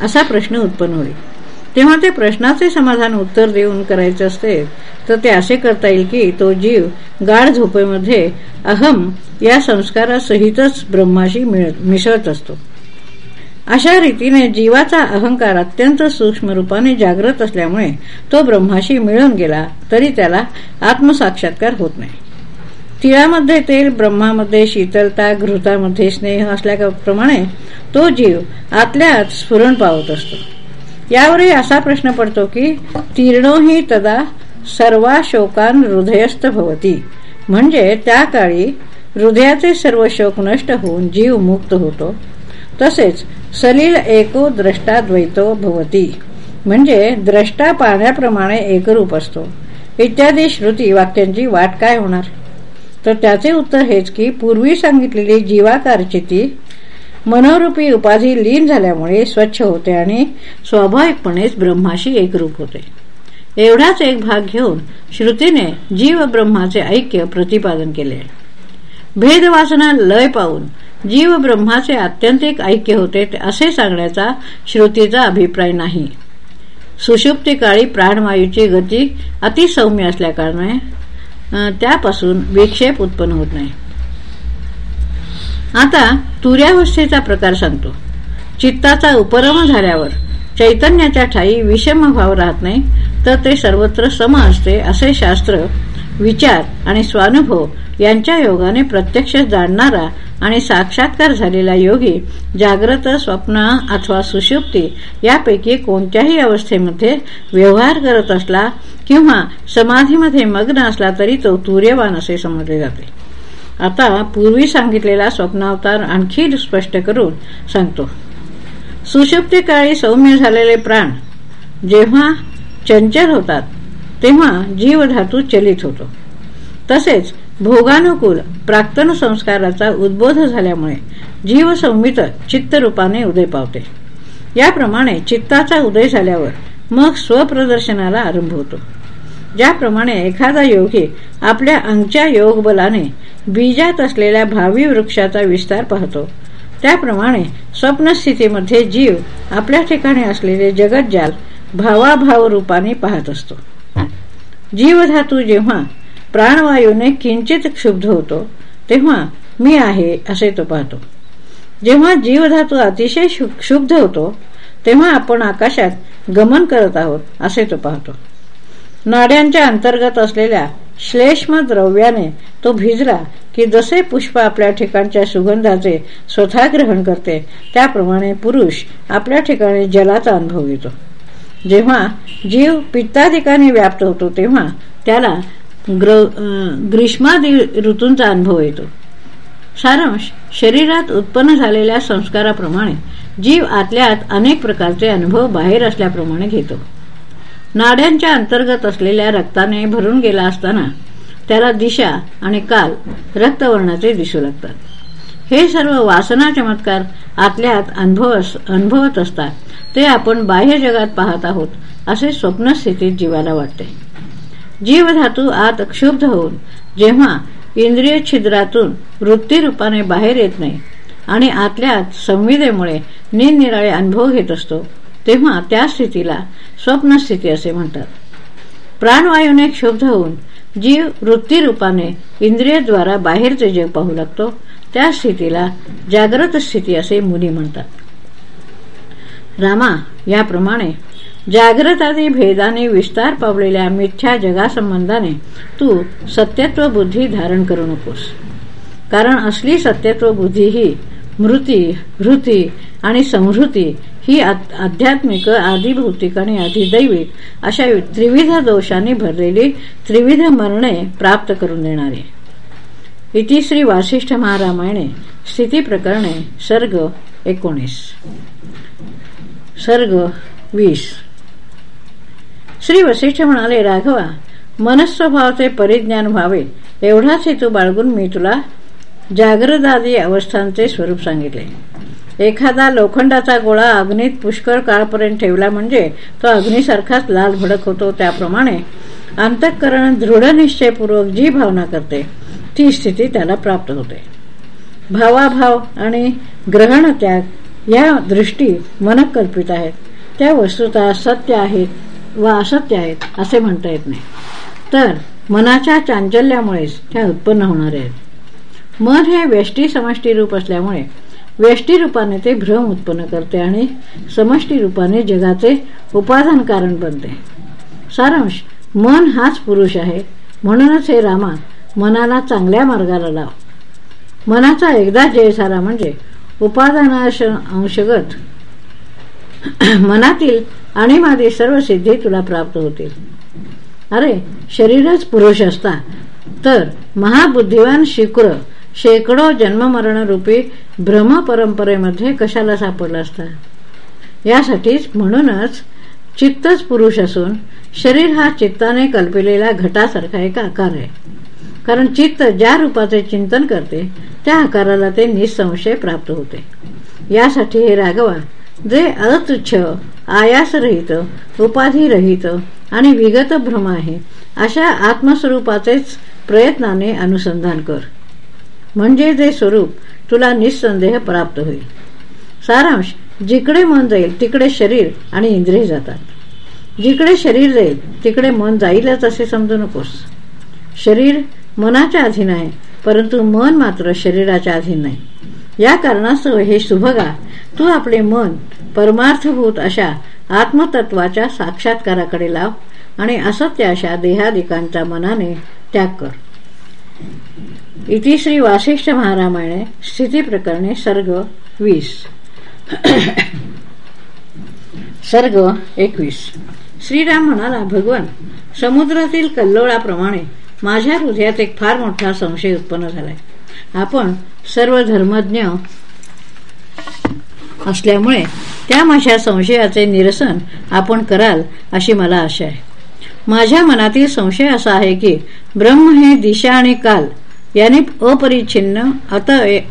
असा प्रश्न उत्पन्न होईल. तेव्हा ते प्रश्नाचे समाधान उत्तर देऊन करायचे असते तर ते असे करता येईल की तो जीव गाढ झोपेमध्ये अहम या संस्कारासहितच ब्रह्माशी मिसळत असतो. अशा रीतीने जीवाचा अहंकार अत्यंत सूक्ष्म रूपाने जागृत असल्यामुळे तो ब्रह्माशी मिळून गेला तरी त्याला आत्मसाक्षात्कार होत नाही. तिळामध्ये तेल ब्रह्मामध्ये शीतलता घृतामध्ये स्नेह असल्याप्रमाणे तो जीव आतल्या आत स्फुरण पावत असतो. यावरही असा प्रश्न पडतो की तीर्णोही तदा सर्वा शोकान हृदयस्थ भवती. म्हणजे त्या काळी हृदयाचे सर्व शोक नष्ट होऊन जीव मुक्त होतो. तसेच सलील एको द्रष्टा द्वैतो भवती. म्हणजे द्रष्टा पाण्याप्रमाणे एकरूप असतो. इत्यादी श्रुती वाक्यांची वाट काय होणार? तर त्याचे उत्तर हेच की पूर्वी सांगितलेली जीवाकार चिती मनोरूपी उपाधी लीन झाल्यामुळे स्वच्छ होते आणि स्वाभाविकपणेच ब्रह्माशी एकरूप होते. एवढाच एक भाग घेऊन श्रुतीने जीव ब्रह्माचे ऐक्य प्रतिपादन केले. भेदवासना लय पाहून जीव ब्रह्माचे आत्यंतिक ऐक्य होते असे सांगण्याचा श्रुतीचा अभिप्राय नाही. सुषुप्ती काळी प्राणवायूची गती अतिसौम्य असल्याकारणे त्यापासून विक्षेप उत्पन्न होत नाही. आता तुर्यावस्थेचा प्रकार सांगतो. चित्ताचा उपरम झाल्यावर चैतन्याच्या ठाई विषम भाव राहत नाही तर ते सर्वत्र सम असते असे शास्त्र विचार आणि स्वानुभव यांच्या योगाने प्रत्यक्ष जाणणारा आणि साक्षात्कार झालेला योगी जाग्रत स्वप्न अथवा सुषुप्ती यापैकी कोणत्याही अवस्थेमध्ये व्यवहार करत असला किंवा समाधीमध्ये मग्न असला तरी तो तुर्यवान असे समजले जाते. आता पूर्वी सांगितलेला स्वप्नावतार आणखी स्पष्ट करून सांगतो. सुषुप्ती काळी सौम्य झालेले प्राण जेव्हा चंचल होतात तेव्हा जीवधातू चलित होतो. तसेच भोगानुकूल प्राक्तन संस्काराचा उद्बोध झाल्यामुळे जीवसंमित चित्तरूपाने उदय पावते. याप्रमाणे चित्ताचा उदय झाल्यावर मग स्वप्रदर्शनाला आरंभ होतो. ज्याप्रमाणे एखादा योगी आपल्या अंगच्या योगबलाने बीजात असलेल्या भावी वृक्षाचा विस्तार पाहतो. त्याप्रमाणे स्वप्नस्थितीमध्ये जीव आपल्या ठिकाणी असलेले जगज्जाल भावाभाव रूपाने पाहत असतो. जीवधातू जेव्हा प्राणवायूने किंचित क्षुब्ध होतो तेव्हा मी आहे असे तो पाहतो. जेव्हा जीवधातू अतिशय क्षुब्ध होतो तेव्हा आपण आकाशात गमन करत आहोत असे तो पाहतो. नाड्यांच्या अंतर्गत असलेल्या श्लेष्म द्रव्याने तो भिजला की जसे पुष्प आपल्या ठिकाणच्या सुगंधाचे स्वतः ग्रहण करते त्याप्रमाणे पुरुष आपल्या ठिकाणी जलाचा अनुभव घेतो. जेव्हा जीव पित्ताधिकाने व्याप्त होतो तेव्हा त्याला ग्रीष्मादी ऋतूंचा अनुभव येतो. सारांश शरीरात उत्पन्न झालेल्या संस्काराप्रमाणे जीव आतल्यात अनेक प्रकारचे अनुभव बाहेर असल्याप्रमाणे घेतो. नाड्यांच्या अंतर्गत असलेल्या रक्ताने भरून गेला असताना त्याला दिशा आणि काल रक्तवर्णाचे दिसू लागतात. हे सर्व वासना चमत्कार आतल्यात अनुभव अनुभवत असतात. ते आपण बाह्य जगात पाहत आहोत असे स्वप्नस्थितीत जीवाला वाटते. जीवधातू आत क्षुब्ध होऊन जेव्हा इंद्रिय छिद्रातून वृत्तीरूपाने बाहेर येत नाही आणि आतल्यात संविधेमुळे निरनिराळे अनुभव घेत असतो तेव्हा त्या स्थितीला स्वप्नस्थिती असे म्हणतात. प्राणवायूने क्षुब्ध होऊन जीव वृत्तीरूपाने इंद्रियद्वारा बाहेरचे जग पाहू लागतो त्या स्थितीला जागृत स्थिती असे मुनी म्हणतात. रामा याप्रमाणे जागृत भेदाने विस्तार पावलेल्या मिथ्या जगासंबंधाने तू सत्यत्व बुद्धी धारण करू नकोस. कारण असली सत्यत्व बुद्धी ही मृती हृती आणि संहृती ही आध्यात्मिक आदिभौतिक आणि अधिदैविक अशा त्रिविध दोषांनी भरलेली त्रिविध मरणे प्राप्त करून देणारी. इति श्री वासिष्ठ महारामायणे स्थिती प्रकरणे सर्ग एकोणीस. सर्ग वीस. श्री वसिष्ठ म्हणाले राघवा मनस्वभावचे परिज्ञान व्हावे एवढाच हेतू बाळगून मी तुला जागृदादी अवस्थांचे स्वरूप सांगितले. एखादा लोखंडाचा गोळा अग्नीत पुष्कळ काळपर्यंत ठेवला म्हणजे तो अग्नीसारखाच लाल भडक होतो त्याप्रमाणे अंतःकरण दृढ निश्चयपूर्वक जी भावना करते ती स्थिती त्याला प्राप्त होते. भावाभाव आणि ग्रहण त्याग या दृष्टी मनकल्पित आहेत. त्या वस्तुता सत्य आहेत व असत्य आहेत असे म्हणता येत नाही. तर मनाच्या चांचल्यामुळेच त्या उत्पन्न होणार आहेत. मन हे व्यष्टी समष्टी रूप असल्यामुळे व्यष्टी रूपाने ते भ्रम उत्पन्न करते आणि समष्टी रूपाने जगाचे उपादान कारण बनते. सारांश मन हाच पुरुष आहे. म्हणूनच हे रामा मनाला चांगल्या मार्गाला लाव. मनाचा एकदा जय सारा म्हणजे उपादानाश अंशगत. मनातील आणि माझी सर्व सिद्धी तुला प्राप्त होतील. अरे शरीरच पुरुष असता तर महाबुद्धिवान शुक्र शेकडो जन्ममरण रूपी भ्रम परंपरेमध्ये कशाला सापडला असता? यासाठीच म्हणूनच चित्तच पुरुष असून शरीर हा चित्ताने कल्पिलेला घटासारखा एक आकार आहे. कारण चित्त ज्या रूपाचे चिंतन करते त्या आकाराला ते निसंशय प्राप्त होते. यासाठी हे राघवा जे अतुच्छ आयासरहित उपाधिरहित आणि विगत भ्रम आहे अशा आत्मस्वरूपाचेच प्रयत्नाने अनुसंधान कर. म्हणजे जे स्वरूप तुला निसंदेह प्राप्त होईल. सारांश जिकडे मन जाईल तिकडे शरीर आणि इंद्रिय जातात. जिकडे शरीर जाईल तिकडे मन जाईलच असे समजू नकोस. शरीर मनाच्या अधीन आहे परंतु मन मात्र शरीराच्या अधीन नाही. या कारणास्तव हे सुभगा तू आपले मन परमार्थभूत अशा आत्मतत्वाच्या साक्षात्काराकडे लाव आणि असत्य अशा देहादिकांच्या मनाने त्याग कर. इति श्री वासिष्ठ महारामायणे स्थिती प्रकरणे सर्ग वीस. सर्ग एकवीस. श्रीराम म्हणाला भगवान समुद्रातील कल्लोळाप्रमाणे माझ्या हृदयात एक फार मोठा संशय उत्पन्न झालाय. आपण सर्व धर्मज्ञ असल्यामुळे त्या माझ्या संशयाचे निरसन आपण कराल अशी मला आशा आहे. माझ्या मनातील संशय असा आहे की ब्रह्म हे दिशा आणि काल यांनी अपरिच्छिन्न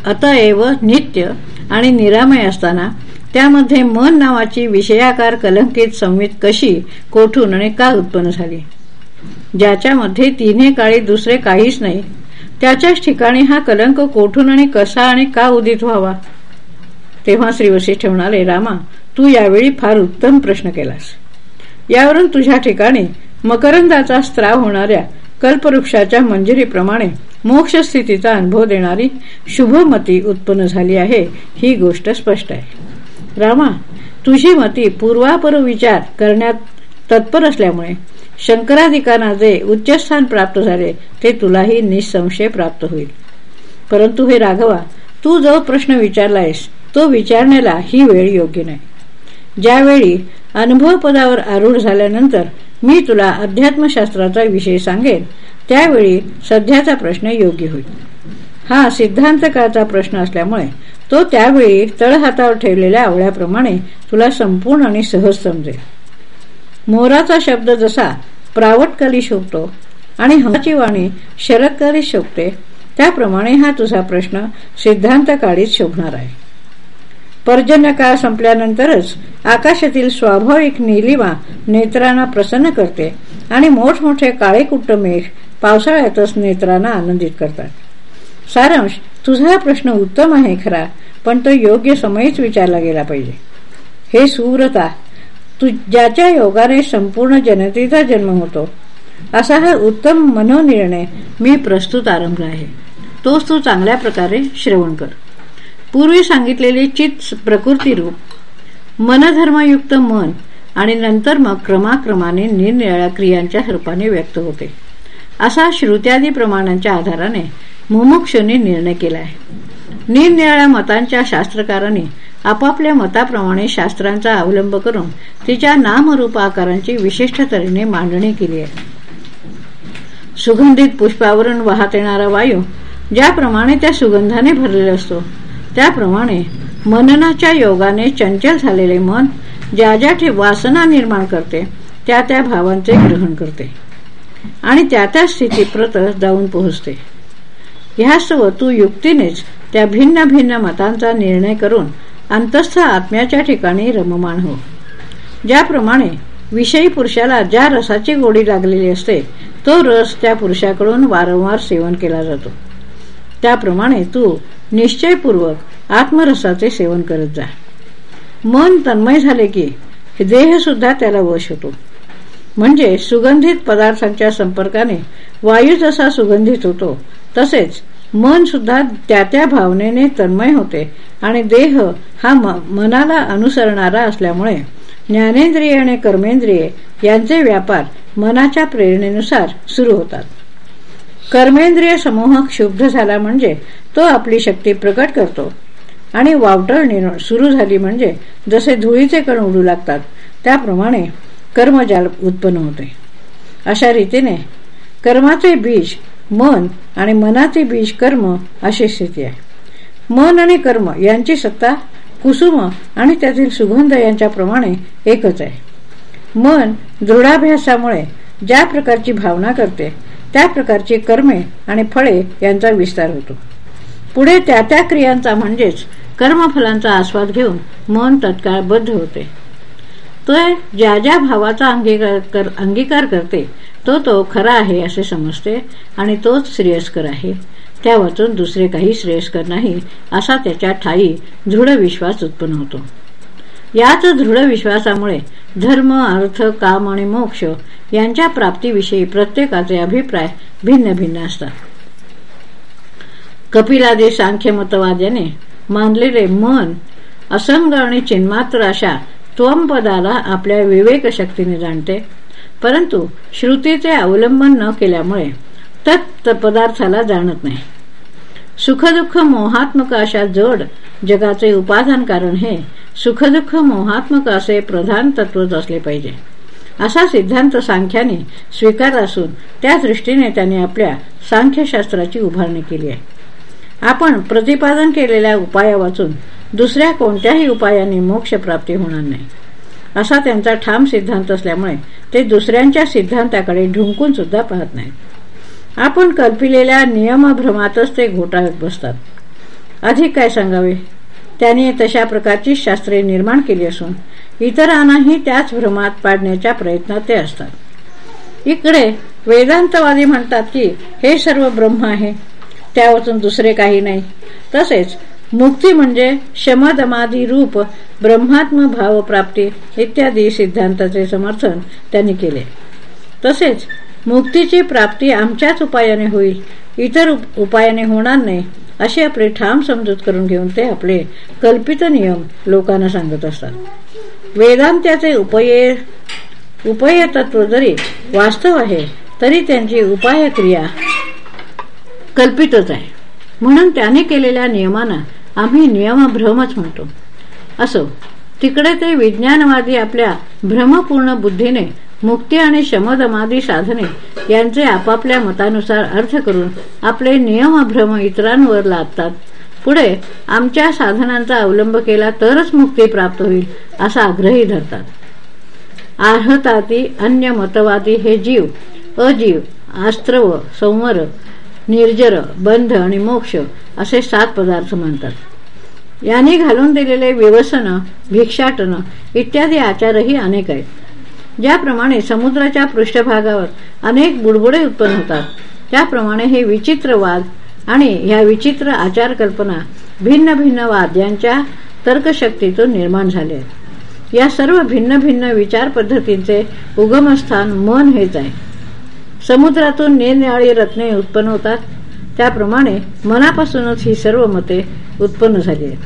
अतएव नित्य आणि निरामय असताना त्यामध्ये मन नावाची विषयाकार कलंकित संवित कशी कोठून आणि का उत्पन्न झाली? ज्याच्यामध्ये तिन्ही काळी दुसरे काहीच नाही. त्याच्याच ठिकाणी हा कलंक कोठून आणि कसा आणि का उदित व्हावा? तेव्हा श्री वशिष्ठ म्हणाले रामा तू यावेळी फार उत्तम प्रश्न केलास. यावरून तुझ्या ठिकाणी मकरंदाचा स्त्राव होणाऱ्या कल्पवृक्षाच्या मंजिरीप्रमाणे मोक्ष स्थितीचा अनुभव देणारी शुभमती उत्पन्न झाली आहे. ही गोष्ट स्पष्ट आहे. रामा तुझी मती पूर्वापर विचार करण्यात तत्पर असल्यामुळे शंकराधिकांना जे उच्चस्थान प्राप्त झाले ते तुलाही निसंशय प्राप्त होईल. परंतु हे राघवा तू जो प्रश्न विचारलायस तो विचारण्याला ही वेळ योग्य नाही. ज्यावेळी अनुभव पदावर आरूढ झाल्यानंतर मी तुला अध्यात्मशास्त्राचा विषय सांगेन त्यावेळी सध्याचा प्रश्न योग्य होईल. हा सिद्धांत काळचा प्रश्न असल्यामुळे तो त्यावेळी तळहातावर ठेवलेल्या आवळ्याप्रमाणे तुला संपूर्ण आणि सहज समजेल. मोराचा शब्द जसा प्रावटकाली शोभतो आणि हची वाणी शरदकाली शोभते त्याप्रमाणे हा तुझा प्रश्न सिद्धांत काळीच शोभणार आहे. पर्जन्य काळ संपल्यानंतरच आकाशातील स्वाभाविक निलिमा नेत्रांना प्रसन्न करते आणि मोठमोठे काळे कुट्ट मेघ पावसाळ्यातच नेत्रांना आनंदित करतात. सारांश तुझा प्रश्न उत्तम आहे खरा पण तो योग्य समयीच विचारला गेला पाहिजे. हे सुव्रता तू ज्याच्या योगाने संपूर्ण जनतेचा जन्म होतो असा हा उत्तम मनोनिर्णय मी प्रस्तुत आरंभला आहे. तोच तू चांगल्या प्रकारे श्रवण कर. पूर्वी सांगितलेले चित प्रकृती रूप मनधर्मयुक्त मन आणि नंतर मग क्रमाक्रमाने निरनिराळ्या क्रियांच्या रूपाने व्यक्त होते. असा श्रुत्यादी प्रमाणांच्या आधाराने मुमुक्षुनी निर्णय केला आहे निरनिराळ्या मतांच्या शास्त्रकारांनी आपापल्या मताप्रमाणे शास्त्रांचा अवलंब करून तिच्या नामरूप आकारांची विशिष्ट तऱ्हेने मांडणी केली आहे. सुगंधित पुष्पावरून वाहत येणारा वायू ज्याप्रमाणे त्या सुगंधाने भरलेला असतो त्याप्रमाणे मननाच्या योगाने चंचल झालेले मन ज्या ज्या वासना निर्माण करते त्या त्या भावांचे ग्रहण करते. आणि त्या त्या स्थितीप्रत जाऊन पोहोचते. ह्यासव तू युक्तीनेच त्या भिन्न भिन्न मतांचा निर्णय करून अंतस्थ आत्म्याच्या ठिकाणी रममाण हो. ज्याप्रमाणे विषयी पुरुषाला ज्या रसाची गोडी लागलेली असते तो रस त्या पुरुषाकडून वारंवार सेवन केला जातो. त्याप्रमाणे तू निश्चयपूर्वक आत्मरसाचे सेवन करत जा. मन तन्मय झाले की देह सुद्धा त्याला वश होतो. म्हणजे सुगंधित पदार्थांच्या संपर्काने वायू जसा सुगंधित होतो तसेच मन सुद्धा त्या त्या भावनेने तन्मय होते आणि देह हा मनाला अनुसरणारा असल्यामुळे ज्ञानेंद्रिय आणि कर्मेंद्रिय यांचे व्यापार मनाच्या प्रेरणेनुसार सुरू होतात. कर्मेंद्रिय समूह क्षुब्ध झाला म्हणजे तो आपली शक्ती प्रकट करतो आणि वावटळ सुरू झाली म्हणजे जसे धुळीचे कण उडू लागतात त्याप्रमाणे कर्मजाल उत्पन्न होते अशा रीतीने कर्माचे बीज मन आणि मनाचे बीज कर्म अशी स्थिती आहे. मन आणि कर्म यांची सत्ता कुसुम आणि त्यातील सुगंध यांच्याप्रमाणे एकच आहे. मन दृढाभ्यासामुळे ज्या प्रकारची भावना करते त्या प्रकारची कर्मे आणि फळे यांचा विस्तार होतो. पुढे त्या त्या क्रियांचा म्हणजेच कर्मफलांचा आस्वाद घेऊन मन तत्काळ बद्ध होते. तो ज्या ज्या भावाचा अंगीकार अंगीकार करते तो तो खरा आहे असे समजते आणि तोच श्रेयस्कर आहे. त्या वाचून दुसरे काही श्रेयस्कर नाही असा त्याच्या ठाई दृढ विश्वास उत्पन्न होतो. याच दृढ विश्वासामुळे धर्म अर्थ काम आणि मोक्ष यांच्या प्राप्तीविषयी प्रत्येकाचे अभिप्राय भिन्न भिन्न असतात. कपिलादी सांख्यमतवाद्याने मानलेले मन असंग आणि चिन्मात्र अशा त्वमपदाला आपल्या विवेक शक्तीने जाणते. परंतु श्रुतीचे अवलंबन न केल्यामुळे तत् पदार्थाला जाणत नाही. सुखदुःख मोहात्मक अशा जड जगाचे उपादान कारण हे सुखदुःख मोहात्मक असे प्रधान तत्वच असले पाहिजे. असा सिद्धांत सांख्याने स्वीकार असून त्या दृष्टीने त्याने आपल्या सांख्यशास्त्राची उभारणी केली आहे. आपण प्रतिपादन केलेल्या उपाया वाचून दुसऱ्या कोणत्याही उपायाने मोक्ष प्राप्ती होणार नाही. असा त्यांचा ठाम सिद्धांत असल्यामुळे ते दुसऱ्यांच्या सिद्धांताकडे ढुंकून सुद्धा पाहत नाहीत. आपण कल्पिलेल्या नियमभ्रमातच ते घोटाळत बसतात. अधिक काय सांगावे? त्याने तशा प्रकारची शास्त्रे निर्माण केली असून इतरांनाही त्याच भ्रमात पाडण्याच्या प्रयत्नात ते असतात. इकडे वेदांतवादी म्हणतात की हे सर्व ब्रह्म आहे त्यावरून दुसरे काही नाही. तसेच मुक्ती म्हणजे शमदमादी रूप ब्रह्मात्म भाव प्राप्ती इत्यादी सिद्धांताचे समर्थन त्यांनी केले. तसेच मुक्तीची प्राप्ती आमच्याच उपायाने होईल इतर उपायाने होणार नाही अशी आपली ठाम समजूत करून घेऊन ते आपले कल्पित नियम लोकांना सांगत असतात. वेदांत्याचे उपये उपय तत्व जरी वास्तव आहे तरी त्यांची उपाय क्रिया कल्पितच आहे. म्हणून त्याने केलेल्या नियमांना आम्ही नियमभ्रमच म्हणतो. असो तिकडे ते विज्ञानवादी आपल्या भ्रमपूर्ण बुद्धीने मुक्ती आणि शमदमादी साधने यांचे आपापल्या मतानुसार अर्थ करून आपले नियमभ्रम इतरांवर लादतात. पुढे आमच्या साधनांचा अवलंब केला तरच मुक्ती प्राप्त होईल असा आग्रही धरतात. आर्हताती अन्य मतवादी हे जीव अजीव आस्त्रव संवर निर्जर बंध आणि मोक्ष असे सात पदार्थ मानतात यांनी घालून दिलेले व्यवसन भिक्षाटन इत्यादी आचारही अनेक आहेत. ज्याप्रमाणे समुद्राच्या पृष्ठभागावर अनेक बुडबुडे उत्पन्न होतात त्याप्रमाणे हे विचित्र वाद आणि ह्या विचित्र आचार कल्पना भिन्न भिन्न वाद यांच्या तर्कशक्तीतून निर्माण झाले आहेत. या सर्व भिन्न भिन्न विचार पद्धतींचे उगमस्थान मन हेच आहे. समुद्रातून निरनिराळी रत्ने उत्पन्न होतात. त्याप्रमाणे मनापासूनच ही सर्व मते उत्पन्न झाली आहेत.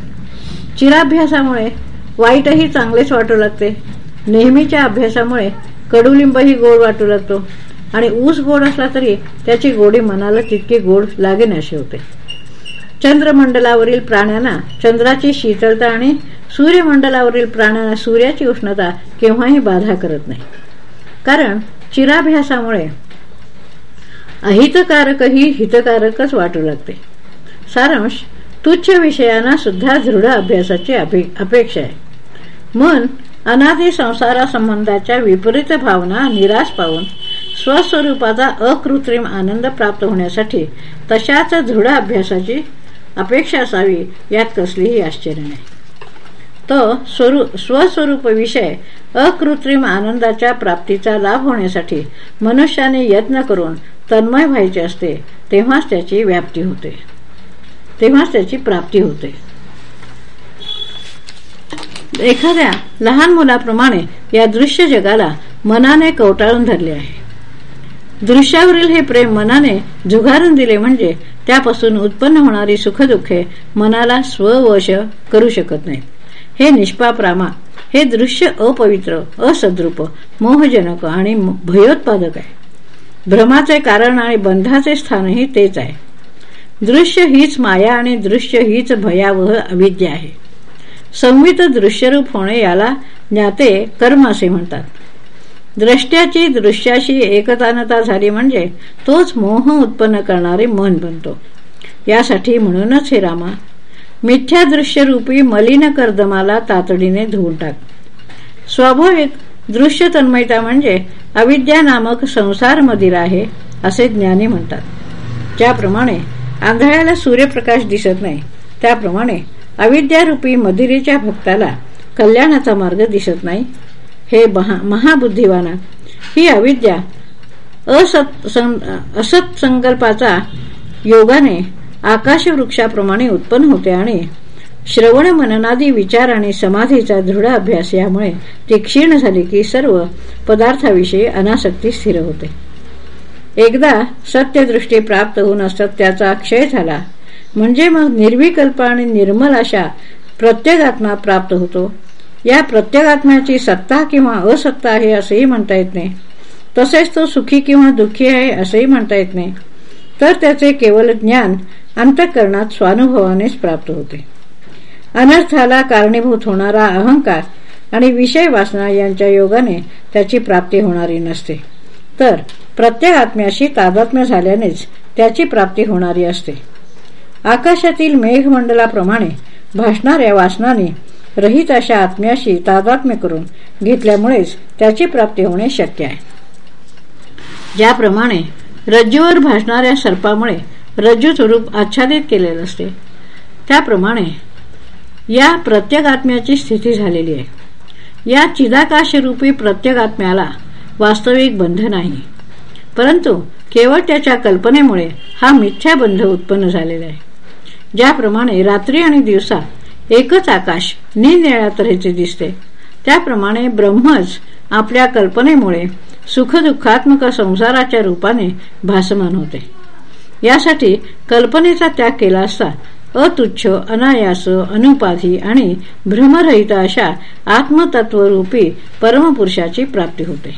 चिराभ्यासामुळे वाईटही चांगलेच वाटू लागते. नेहमीच्या अभ्यासामुळे कडुलिंबही गोड वाटू लागतो. आणि ऊस गोड असला तरी त्याची गोडी मनाला तितकी गोड लागेनाशी होते. चंद्रमंडलावरील प्राण्यांना चंद्राची शीतलता आणि सूर्यमंडलावरील प्राण्यांना सूर्याची उष्णता केव्हाही बाधा करत नाही. कारण चिराभ्यासामुळे अहितकारकही हितकारकच वाटू लागते. सारांश तुच्छ विषयांना सुद्धा दृढ अभ्यासाची अपेक्षा आहे. मन अनादी संसारासंबंधाच्या विपरीत भावना निराश पाहून स्वस्वरूपाचा अकृत्रिम आनंद प्राप्त होण्यासाठी तशाच दृढ अभ्यासाची अपेक्षा असावी यात कसलीही आश्चर्य नाही. तो स्वस्वरूप विषय अकृत्रिम आनंदाच्या प्राप्तीचा लाभ होण्यासाठी मनुष्याने यत्न करून तन्मय व्हायचे असते तेव्हाच त्याची व्याप्ती होते. तेव्हाच त्याची प्राप्ती होते. एखाद्या लहान मुलाप्रमाणे या दृश्य जगाला मनाने कवटाळून धरले आहे. दृश्यावरील हे प्रेम मनाने झुगारून दिले म्हणजे त्यापासून उत्पन्न होणारी सुखदुःखे मनाला स्ववश करू शकत नाही हे निष्पाप रामा हे दृश्य अपवित्र असद्रुप मोहजनक आणि भयोत्पादक आहे. भ्रमाचे कारण आणि बंधाचे स्थानही तेच आहे. दृश्य हीच माया आणि दृश्य हीच भयावह अविद्या आहे. संवित दृश्यरूप होणे याला ज्ञाते कर्म असे म्हणतात. द्रष्ट्याची दृश्याशी एकतानता झाली म्हणजे तोच मोह उत्पन्न करणारे मन बनतो. यासाठी म्हणूनच हे रामा मिथ्या दृश्य रूपी मलिन कर्दमाला तातडीने धुवून टाक. स्वाभाविक दृश्य तन्मयता म्हणजे अविद्या नामक संसार मदिर आहे असे ज्ञानी म्हणतात. ज्याप्रमाणे आंधळ्याला सूर्यप्रकाश दिसत नाही त्याप्रमाणे अविद्यारूपी मदिरेच्या भक्ताला कल्याणाचा मार्ग दिसत नाही. हे महाबुद्धिवाना ही अविद्या असत असत संकल्पाचा योगाने आकाशवृक्षाप्रमाणे उत्पन्न होते आणि श्रवण मननादी विचार आणि समाधीचा दृढ अभ्यास यामुळे ती क्षीण झाली की सर्व पदार्थाविषयी अनासक्ती स्थिर होते. एकदा सत्यदृष्टी प्राप्त होऊन असत्याचा क्षय झाला. म्हणजे मग निर्विकल्प आणि निर्मल अशा प्रत्येगात्मा प्राप्त होतो. या प्रत्येगात्म्याची सत्ता किंवा असत्ता आहे असंही म्हणता येत नाही. तसेच तो सुखी किंवा दुःखी आहे असेही म्हणता येत नाही. तर त्याचे केवळ ज्ञान अंतःकरणात स्वानुभवानेच प्राप्त होते. अनर्थाला कारणीभूत होणारा अहंकार आणि विषय वासना यांच्या योगाने त्याची प्राप्ती होणारी नसते. तर प्रत्येक आत्म्याशी तादात्म्य झाल्यानेच त्याची प्राप्ती होणारी असते. आकाशातील मेघमंडलाप्रमाणे भासणाऱ्या वासनाने रहित अशा आत्म्याशी तादात्म्य करून घेतल्यामुळेच त्याची प्राप्ती होणे शक्य आहे. ज्याप्रमाणे रज्जूवर भासणाऱ्या सर्पामुळे रज्जू स्वरूप आच्छादित केलेलं असते. त्याप्रमाणे या प्रत्येकात्म्याची स्थिती झालेली आहे. या चिदाकाशरूपी प्रत्येकात्म्याला वास्तविक बंध नाही. परंतु केवळ त्याच्या कल्पनेमुळे हा मिथ्या बंध उत्पन्न झालेला आहे. ज्याप्रमाणे रात्री आणि दिवसा एकच आकाश निनिळ्या तऱ्हेचे दिसते. त्याप्रमाणे ब्रह्मच आपल्या कल्पनेमुळे सुखदुःखात्मक संसाराच्या रूपाने भासमान होते. यासाठी कल्पनेचा त्याग केला असता अतुच्छ अनायास अनुपाधी आणि भ्रमरहित अशा आत्मतत्वरूपी परमपुरुषाची प्राप्ती होते.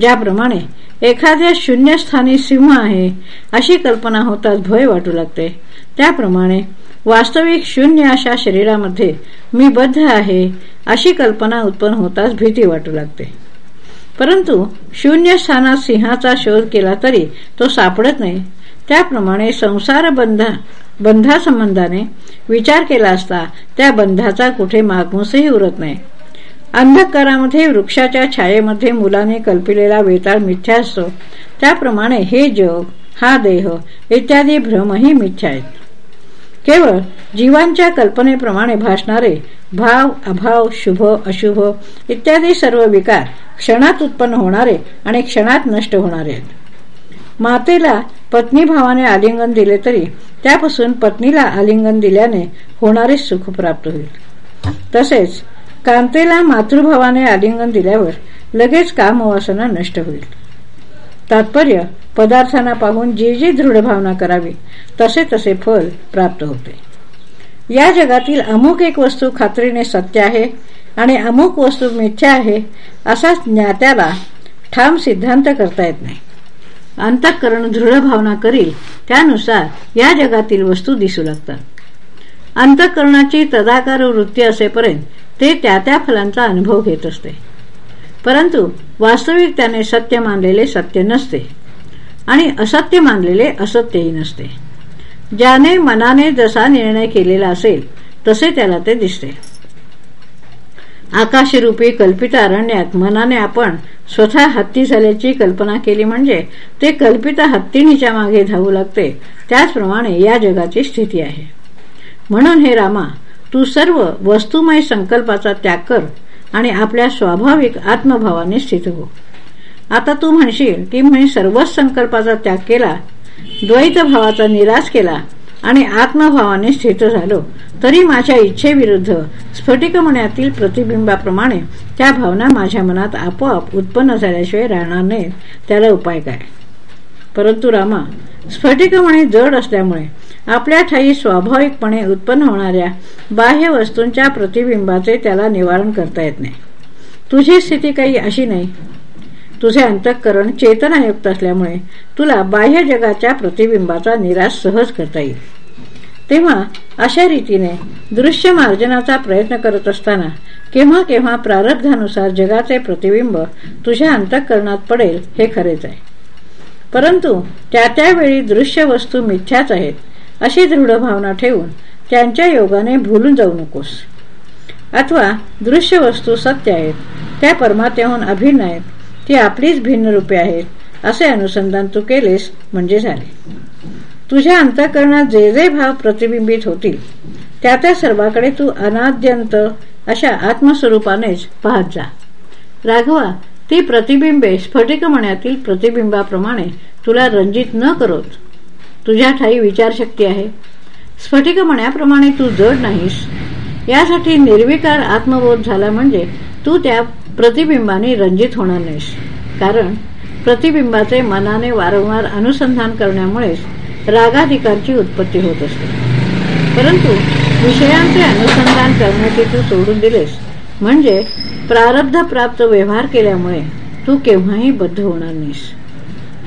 ज्याप्रमाणे एखाद्या शून्यस्थानी सिंह आहे अशी कल्पना होताच भय वाटू लागते. त्याप्रमाणे वास्तविक शून्य अशा शरीरामध्ये मी बद्ध आहे अशी कल्पना उत्पन्न होताच भीती वाटू लागते. परंतु शून्य स्थानात सिंहाचा शोध केला तरी तो सापडत नाही. त्याप्रमाणे संसार बंधा बंधासंबंधाने विचार केला असता त्या बंधाचा कुठे मागमूसही उरत नाही. अंधकारामध्ये वृक्षाच्या छायेमध्ये मुलाने कल्पिलेला वेताळ मिथ्या असतो. त्याप्रमाणे हे जग हा देह इत्यादी भ्रमही मिथ्या आहेत. केवळ जीवांच्या कल्पनेप्रमाणे भासणारे भाव अभाव शुभ अशुभ इत्यादी सर्व विकार क्षणात उत्पन्न होणारे आणि क्षणात नष्ट होणारे आहेत. मातेला पत्नी भावाने आलिंगन दिले तरी त्यापासून पत्नीला आलिंगन दिल्याने होणारे सुख प्राप्त होईल. तसेच कांतेला मातृभावाने आलिंगन दिल्यावर लगेच कामवासना नष्ट होईल. तात्पर्य पदार्थांना पाहून जी जी दृढ भावना करावी तसे तसे फल प्राप्त होते. या जगातील अमुक एक वस्तू खात्रीने सत्य आहे आणि अमुक वस्तू मिथ्या आहे असा ज्ञात्याला ठाम सिद्धांत करता येत नाही. अंतःकरण दृढ भावना करील त्यानुसार या जगातील वस्तू दिसू लागतात. अंतःकरणाची तदाकार वृत्ती असेपर्यंत ते त्या त्या फलांचा अनुभव घेत असते. परंतु वास्तविक त्याने सत्य मानलेले सत्य नसते आणि असत्य मानलेले असत्यही नसते. ज्याने मनाने जसा निर्णय केलेला असेल तसे त्याला ते दिसते. आकाशरूपी कल्पित अरण्यात मनाने आपण स्वतः हत्ती झाल्याची कल्पना केली म्हणजे ते कल्पित हत्तीणीच्या मागे धावू लागते. त्याचप्रमाणे या जगाची स्थिती आहे. म्हणून हे रामा तू सर्व वस्तुमय संकल्पाचा त्याग कर आणि आपल्या स्वाभाविक आत्मभावाने स्थित हो. आता तू म्हणशील की मी सर्वच संकल्पाचा त्याग केला द्वैत भावाचा निराश केला आणि आत्मभावाने स्थित झालो. तरी माझ्या इच्छेविरुद्ध स्फटिकमण्यातील प्रतिबिंबाप्रमाणे त्या भावना माझ्या मनात आपोआप उत्पन्न झाल्याशिवाय राहणार नाहीत. त्याला उपाय काय? परंतु रामा स्फटिकमणे जड असल्यामुळे आपल्या ठाई स्वाभाविकपणे उत्पन्न होणाऱ्या बाह्य वस्तूंच्या प्रतिबिंबाचे त्याला निवारण करता येत नाही. तुझी स्थिती काही अशी नाही. तुझे अंतःकरण चेतनायुक्त असल्यामुळे तुला बाह्य जगाच्या प्रतिबिंबाचा निराश सहज करता येईल. तेव्हा अशा रीतीने दृश्य मार्जनाचा प्रयत्न करत असताना केव्हा केव्हा प्रारब्धानुसार जगाचे प्रतिबिंब तुझ्या अंतःकरणात पडेल हे खरेच आहे. परंतु त्या त्यावेळी दृश्य वस्तू मिथ्याच आहेत अशी दृढ भावना ठेवून त्यांच्या योगाने भूलून जाऊ नकोस. अथवा दृश्य वस्तू सत्य आहेत त्या परमात्याहून अभिन्न आहेत ती आपलीच भिन्न रूपे आहेत. असे अनुसंधान तू केलेस म्हणजे झाले. तुझ्या अंतकरणात जे जे भाव प्रतिबिंबित होतील त्या त्या सर्वाकडे तू अनाद्यंत अशा आत्मस्वरूपानेच पाहत जा. राघवा ती प्रतिबिंबे स्फटिक मण्यातील प्रतिबिंबाप्रमाणे तुला रंजित न करोत. तुझ्या ठाई विचारशक्ती आहे. स्फटिक मण्याप्रमाणे तू जड नाहीस. यासाठी निर्विकार आत्मबोध झाला म्हणजे तू त्या प्रतिबिंबाने रंजित होणार नाहीस. कारण प्रतिबिंबाचे मनाने वारंवार अनुसंधान करण्यामुळेच रागाधिकारची उत्पत्ती होत असते. परंतु विषयांचे अनुसंधान करण्याचे तू सोडून दिलेस. म्हणजे प्रारब्ध प्राप्त व्यवहार केल्यामुळे तू केव्हाही बद्ध होणार नाहीस.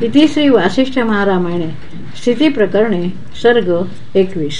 इति श्री वासिष्ठ महारामायणे स्थिती प्रकरणे सर्ग एकवीस.